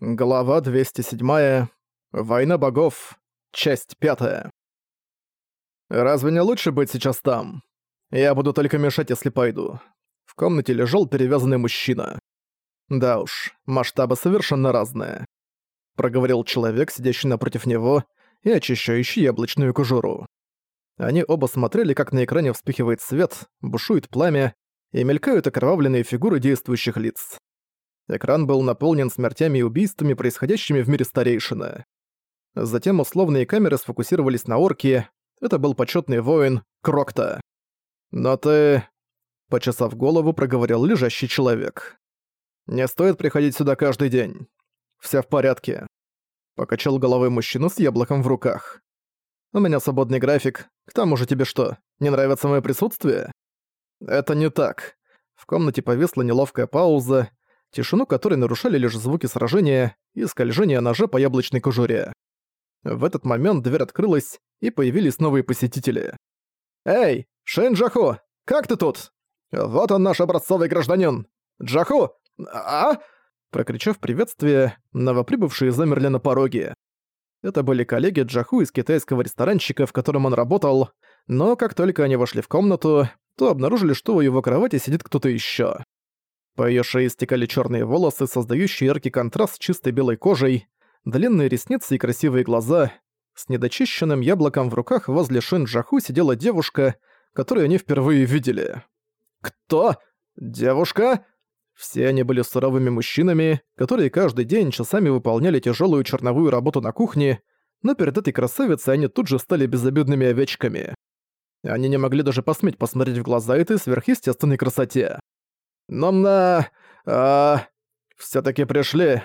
Глава 207. Война богов. Часть 5. Разве не лучше быть сейчас там? Я буду только мешать, если пойду. В комнате лежал перевязанный мужчина. Да уж, масштабы совершенно разные. Проговорил человек, сидящий напротив него и очищающий яблочную кожуру. Они оба смотрели, как на экране вспыхивает свет, бушует пламя и мелькают окровавленные фигуры действующих лиц. Экран был наполнен смертями и убийствами, происходящими в мире старейшины. Затем условные камеры сфокусировались на орке. Это был почетный воин Крокта. «Но ты...» — почесав голову, проговорил лежащий человек. «Не стоит приходить сюда каждый день. Все в порядке». Покачал головой мужчину с яблоком в руках. «У меня свободный график. К тому же тебе что, не нравится мое присутствие?» «Это не так». В комнате повисла неловкая пауза, тишину которой нарушали лишь звуки сражения и скольжения ножа по яблочной кожуре. В этот момент дверь открылась, и появились новые посетители. «Эй, Шэн Джаху, как ты тут? Вот он наш образцовый гражданин! Джаху! А?» Прокричав приветствие, новоприбывшие замерли на пороге. Это были коллеги Джаху из китайского ресторанчика, в котором он работал, но как только они вошли в комнату, то обнаружили, что у его кровати сидит кто-то ещё. По её шее стекали чёрные волосы, создающие яркий контраст с чистой белой кожей, длинные ресницы и красивые глаза. С недочищенным яблоком в руках возле Шин Джаху сидела девушка, которую они впервые видели. «Кто? Девушка?» Все они были суровыми мужчинами, которые каждый день часами выполняли тяжелую черновую работу на кухне, но перед этой красавицей они тут же стали безобидными овечками. Они не могли даже посметь посмотреть в глаза этой сверхъестественной красоте. Но на... а... всё-таки пришли...»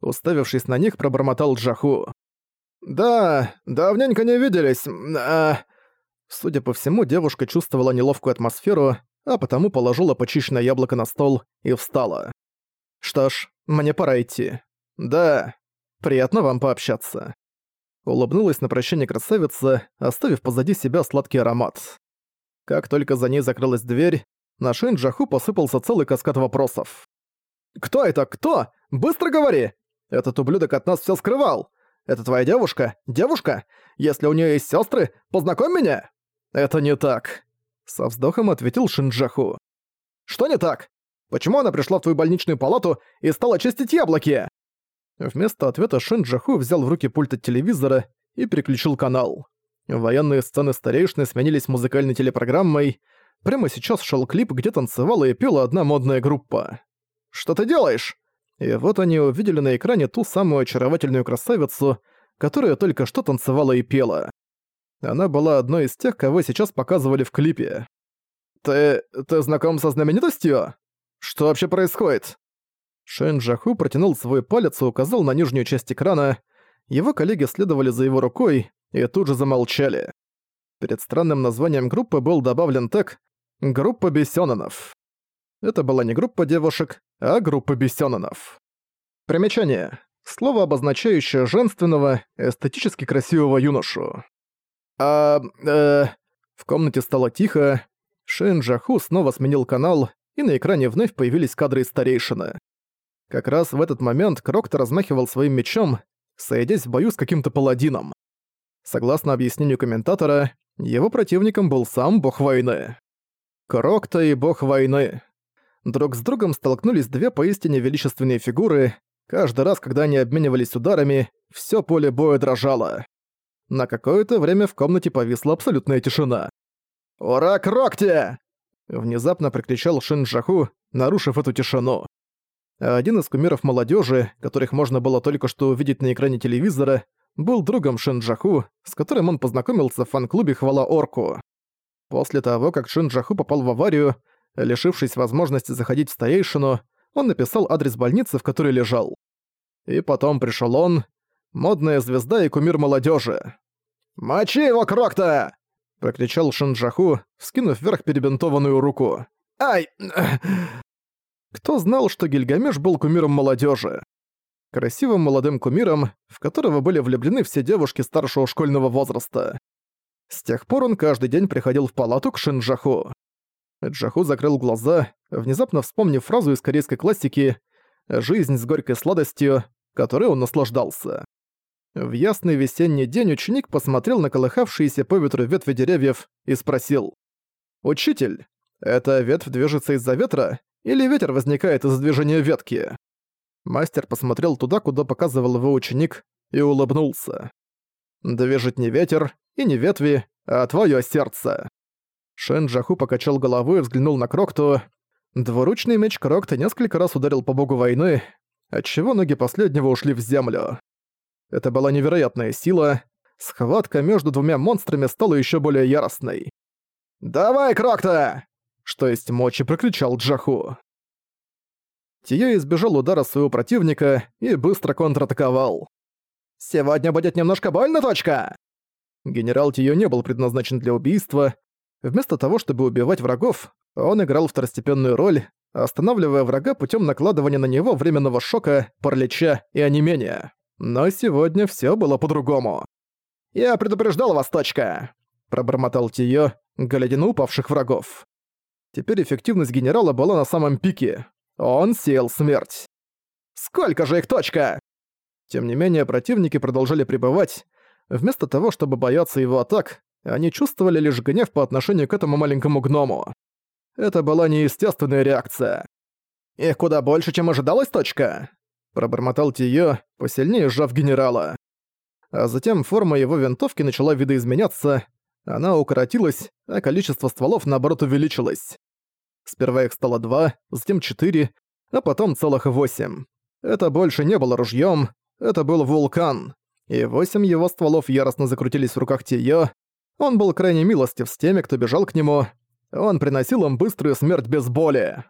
Уставившись на них, пробормотал Джаху. «Да, давненько не виделись, а...» Судя по всему, девушка чувствовала неловкую атмосферу, а потому положила почищенное яблоко на стол и встала. «Что ж, мне пора идти. Да, приятно вам пообщаться». Улыбнулась на прощание красавица, оставив позади себя сладкий аромат. Как только за ней закрылась дверь, на Шэнь Джаху посыпался целый каскад вопросов. «Кто это? Кто? Быстро говори! Этот ублюдок от нас все скрывал! Это твоя девушка? Девушка? Если у нее есть сестры, познакомь меня!» «Это не так», — со вздохом ответил Шинджаху. «Что не так? Почему она пришла в твою больничную палату и стала чистить яблоки?» Вместо ответа Шинджаху взял в руки пульт от телевизора и переключил канал. Военные сцены старейшины сменились музыкальной телепрограммой, Прямо сейчас шел клип, где танцевала и пела одна модная группа. «Что ты делаешь?» И вот они увидели на экране ту самую очаровательную красавицу, которая только что танцевала и пела. Она была одной из тех, кого сейчас показывали в клипе. «Ты... ты знаком со знаменитостью? Что вообще происходит?» Шэн Джаху протянул свой палец и указал на нижнюю часть экрана. Его коллеги следовали за его рукой и тут же замолчали. Перед странным названием группы был добавлен тег Группа Бессёнонов. Это была не группа девушек, а группа Бессёнонов. Примечание. Слово, обозначающее женственного, эстетически красивого юношу. А... э... В комнате стало тихо. Шэн Джаху снова сменил канал, и на экране вновь появились кадры из старейшины. Как раз в этот момент Крокто размахивал своим мечом, сойдясь в бою с каким-то паладином. Согласно объяснению комментатора, его противником был сам бог войны. Крокта и бог войны. Друг с другом столкнулись две поистине величественные фигуры. Каждый раз, когда они обменивались ударами, все поле боя дрожало. На какое-то время в комнате повисла абсолютная тишина. «Ура, Крокте!» Внезапно прикричал Шинджаху, нарушив эту тишину. Один из кумиров молодежи, которых можно было только что увидеть на экране телевизора, был другом Шинджаху, с которым он познакомился в фан-клубе «Хвала Орку». После того, как Шин Джаху попал в аварию, лишившись возможности заходить в старейшину, он написал адрес больницы, в которой лежал. И потом пришел он, модная звезда и кумир молодежи. «Мочи его, Крокта!» — прокричал Шинджаху, вскинув вверх перебинтованную руку. «Ай!» Кто знал, что Гильгамеш был кумиром молодежи? Красивым молодым кумиром, в которого были влюблены все девушки старшего школьного возраста. С тех пор он каждый день приходил в палату к Шинджаху. Джаху закрыл глаза, внезапно вспомнив фразу из корейской классики «Жизнь с горькой сладостью», которой он наслаждался. В ясный весенний день ученик посмотрел на колыхавшиеся по ветру ветви деревьев и спросил. «Учитель, эта ветвь движется из-за ветра, или ветер возникает из-за движения ветки?» Мастер посмотрел туда, куда показывал его ученик, и улыбнулся. «Движет не ветер и не ветви, а твое сердце». Шен Джаху покачал головой и взглянул на Крокту. Двуручный меч Крокта несколько раз ударил по богу войны, отчего ноги последнего ушли в землю. Это была невероятная сила. Схватка между двумя монстрами стала еще более яростной. «Давай, Крокта!» Что есть мочи, прокричал Джаху. Тиё избежал удара своего противника и быстро контратаковал. «Сегодня будет немножко больно, точка!» Генерал Тиё не был предназначен для убийства. Вместо того, чтобы убивать врагов, он играл второстепенную роль, останавливая врага путем накладывания на него временного шока, паралича и онемения. Но сегодня все было по-другому. «Я предупреждал вас, точка!» – пробормотал Тиё, глядя на упавших врагов. Теперь эффективность генерала была на самом пике. Он сеял смерть. «Сколько же их точка?» Тем не менее, противники продолжали пребывать. Вместо того, чтобы бояться его атак, они чувствовали лишь гнев по отношению к этому маленькому гному. Это была неестественная реакция. «Их куда больше, чем ожидалось, точка?» Пробормотал Тиё, посильнее сжав генерала. А затем форма его винтовки начала видоизменяться, она укоротилась, а количество стволов наоборот увеличилось. Сперва их стало два, затем четыре, а потом целых восемь. Это больше не было ружьем, это был вулкан. И восемь его стволов яростно закрутились в руках Тиё. Он был крайне милостив с теми, кто бежал к нему. Он приносил им быструю смерть без боли.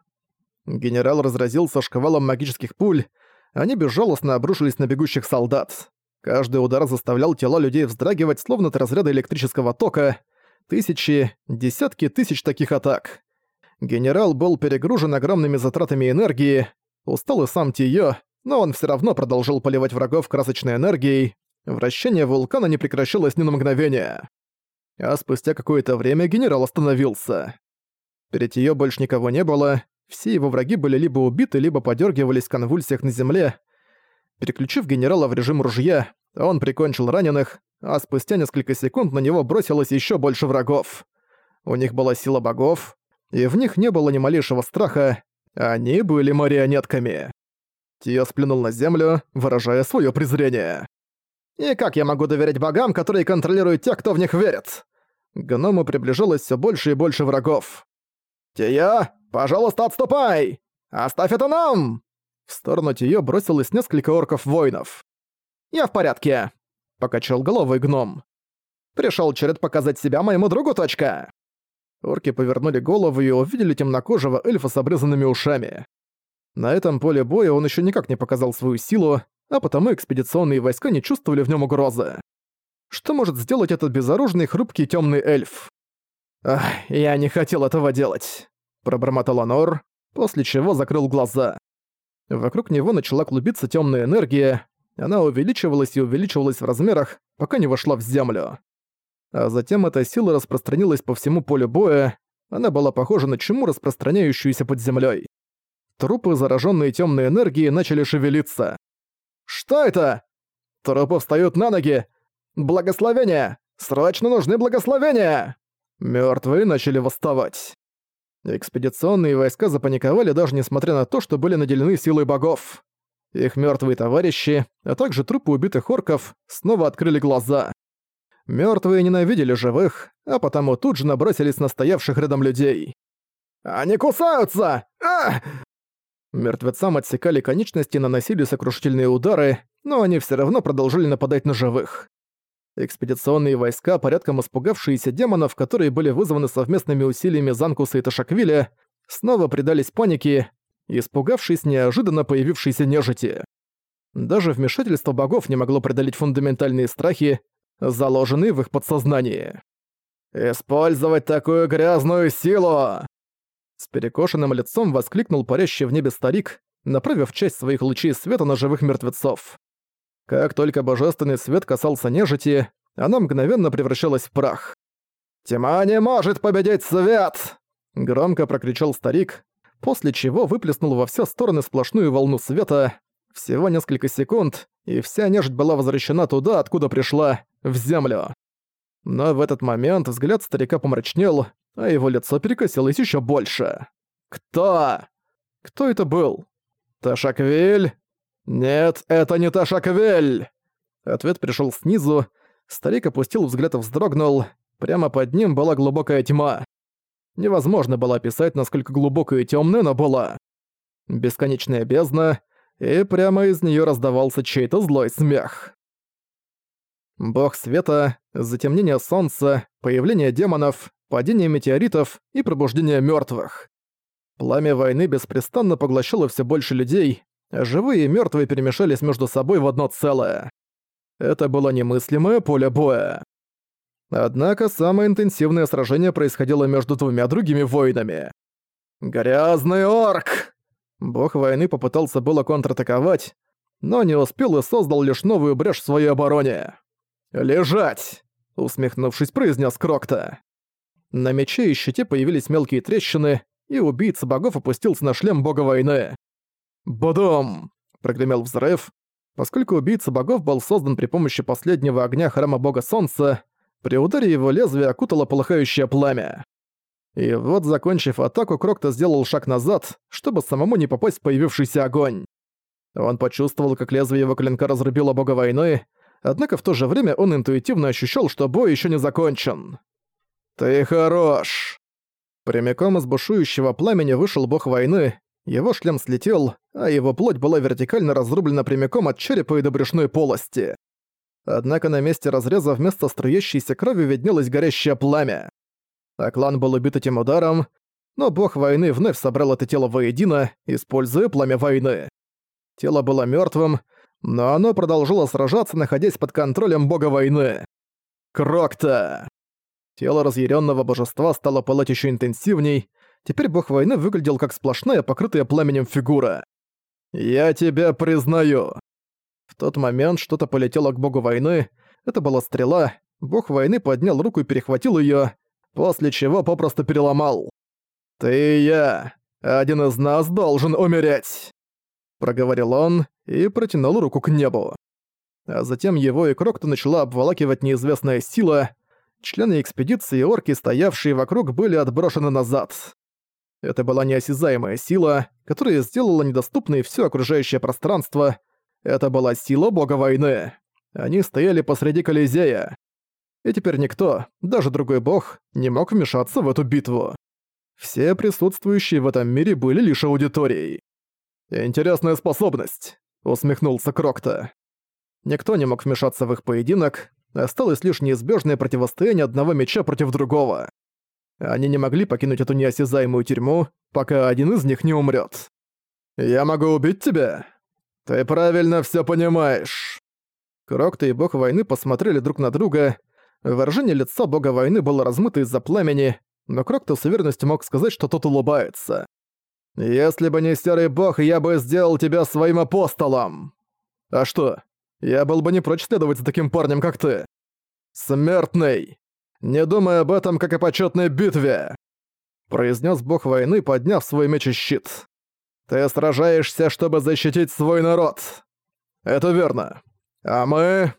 Генерал разразился шквалом магических пуль, они безжалостно обрушились на бегущих солдат. Каждый удар заставлял тела людей вздрагивать, словно от разряда электрического тока. Тысячи, десятки тысяч таких атак. Генерал был перегружен огромными затратами энергии, устал и сам Тиё, но он все равно продолжил поливать врагов красочной энергией. Вращение вулкана не прекращалось ни на мгновение. А спустя какое-то время генерал остановился. Перед Тиё больше никого не было, все его враги были либо убиты, либо подергивались в конвульсиях на земле. Переключив генерала в режим ружья, он прикончил раненых, а спустя несколько секунд на него бросилось еще больше врагов. У них была сила богов, и в них не было ни малейшего страха, они были марионетками. Тио сплюнул на землю, выражая свое презрение. «И как я могу доверять богам, которые контролируют тех, кто в них верит?» гному приближалось все больше и больше врагов. «Тио, пожалуйста, отступай! Оставь это нам!» В сторону Тио бросилось несколько орков-воинов. «Я в порядке», — покачал головой гном. Пришел черед показать себя моему другу, точка!» Орки повернули голову и увидели темнокожего эльфа с обрезанными ушами. На этом поле боя он еще никак не показал свою силу, а потому экспедиционные войска не чувствовали в нем угрозы. Что может сделать этот безоружный, хрупкий темный эльф? «Ах, я не хотел этого делать», — пробормотал Анор, после чего закрыл глаза. Вокруг него начала клубиться темная энергия, она увеличивалась и увеличивалась в размерах, пока не вошла в землю а затем эта сила распространилась по всему полю боя, она была похожа на чуму, распространяющуюся под землей. Трупы, зараженные темной энергией, начали шевелиться. «Что это?» «Трупы встают на ноги! Благословения! Срочно нужны благословения!» Мертвые начали восставать. Экспедиционные войска запаниковали даже несмотря на то, что были наделены силой богов. Их мертвые товарищи, а также трупы убитых орков, снова открыли глаза. Мёртвые ненавидели живых, а потому тут же набросились на стоявших рядом людей. «Они кусаются! А!» Мертвецам отсекали конечности и наносили сокрушительные удары, но они все равно продолжили нападать на живых. Экспедиционные войска, порядком испугавшиеся демонов, которые были вызваны совместными усилиями Занкуса и Ташаквиля, снова предались панике, испугавшись неожиданно появившейся нежити. Даже вмешательство богов не могло преодолеть фундаментальные страхи, заложенный в их подсознании. «Использовать такую грязную силу!» С перекошенным лицом воскликнул парящий в небе старик, направив часть своих лучей света на живых мертвецов. Как только божественный свет касался нежити, она мгновенно превращалась в прах. «Тьма не может победить свет!» Громко прокричал старик, после чего выплеснул во все стороны сплошную волну света. Всего несколько секунд, и вся нежить была возвращена туда, откуда пришла, в землю. Но в этот момент взгляд старика помрачнел, а его лицо перекосилось еще больше. «Кто? Кто это был? Ташаквель? Нет, это не Ташаквель!» Ответ пришел снизу. Старик опустил взгляд и вздрогнул. Прямо под ним была глубокая тьма. Невозможно было описать, насколько глубокая и темная она была. Бесконечная бездна, и прямо из нее раздавался чей-то злой смех. Бог света, затемнение солнца, появление демонов, падение метеоритов и пробуждение мертвых. Пламя войны беспрестанно поглощало все больше людей, а живые и мертвые перемешались между собой в одно целое. Это было немыслимое поле боя. Однако самое интенсивное сражение происходило между двумя другими воинами. «Грязный орк!» Бог войны попытался было контратаковать, но не успел и создал лишь новую брешь в своей обороне. «Лежать!» — усмехнувшись, произнес Крокта. На мече и щите появились мелкие трещины, и убийца богов опустился на шлем бога войны. «Бадум!» — прогремел взрыв. Поскольку убийца богов был создан при помощи последнего огня храма бога солнца, при ударе его лезвия окутало полыхающее пламя. И вот, закончив атаку, Крокто сделал шаг назад, чтобы самому не попасть в появившийся огонь. Он почувствовал, как лезвие его клинка разрубило бога войны, однако в то же время он интуитивно ощущал, что бой еще не закончен. «Ты хорош!» Прямиком из бушующего пламени вышел бог войны, его шлем слетел, а его плоть была вертикально разрублена прямиком от черепа и до брюшной полости. Однако на месте разреза вместо струящейся крови виднелось горящее пламя. А клан был убит этим ударом, но бог войны вновь собрал это тело воедино, используя пламя войны. Тело было мертвым, но оно продолжило сражаться, находясь под контролем бога войны. Крокта! Тело разъяренного божества стало пылать еще интенсивней, теперь бог войны выглядел как сплошная, покрытая пламенем фигура. «Я тебя признаю!» В тот момент что-то полетело к богу войны, это была стрела, бог войны поднял руку и перехватил ее, после чего попросту переломал. «Ты и я, один из нас должен умереть!» Проговорил он и протянул руку к небу. А затем его и Крокта начала обволакивать неизвестная сила, Члены экспедиции и орки, стоявшие вокруг, были отброшены назад. Это была неосязаемая сила, которая сделала недоступной все окружающее пространство. Это была сила бога войны. Они стояли посреди Колизея. И теперь никто, даже другой бог, не мог вмешаться в эту битву. Все присутствующие в этом мире были лишь аудиторией. «Интересная способность», — усмехнулся Крокта. Никто не мог вмешаться в их поединок, Осталось лишь неизбежное противостояние одного меча против другого. Они не могли покинуть эту неосязаемую тюрьму, пока один из них не умрет. «Я могу убить тебя?» «Ты правильно все понимаешь». Крокта и бог войны посмотрели друг на друга. Выражение лица бога войны было размыто из-за пламени, но Крокта с уверенностью мог сказать, что тот улыбается. «Если бы не серый бог, я бы сделал тебя своим апостолом!» «А что, я был бы не прочь следовать за таким парнем, как ты. Смертный! Не думай об этом, как о почетной битве!» произнес бог войны, подняв свой меч и щит. «Ты сражаешься, чтобы защитить свой народ!» «Это верно. А мы...»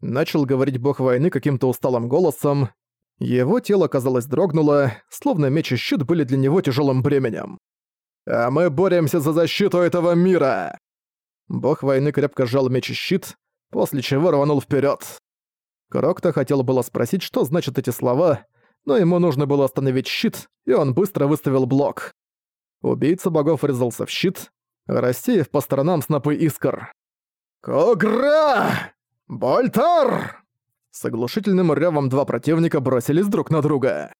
Начал говорить бог войны каким-то усталым голосом. Его тело, казалось, дрогнуло, словно меч и щит были для него тяжелым бременем. «А мы боремся за защиту этого мира!» Бог войны крепко сжал меч и щит, после чего рванул вперед. Крокто хотел было спросить, что значат эти слова, но ему нужно было остановить щит, и он быстро выставил блок. Убийца богов врезался в щит, рассеяв по сторонам снопы искр. «Когра! Больтар!» С оглушительным рёвом два противника бросились друг на друга.